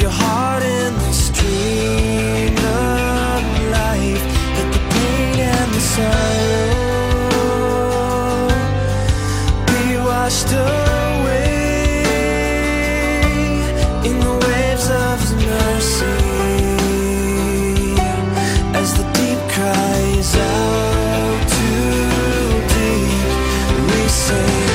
your heart in the stream of life. Let the pain and the sorrow be washed away in the waves of His mercy as the deep cries out to deep. We sing.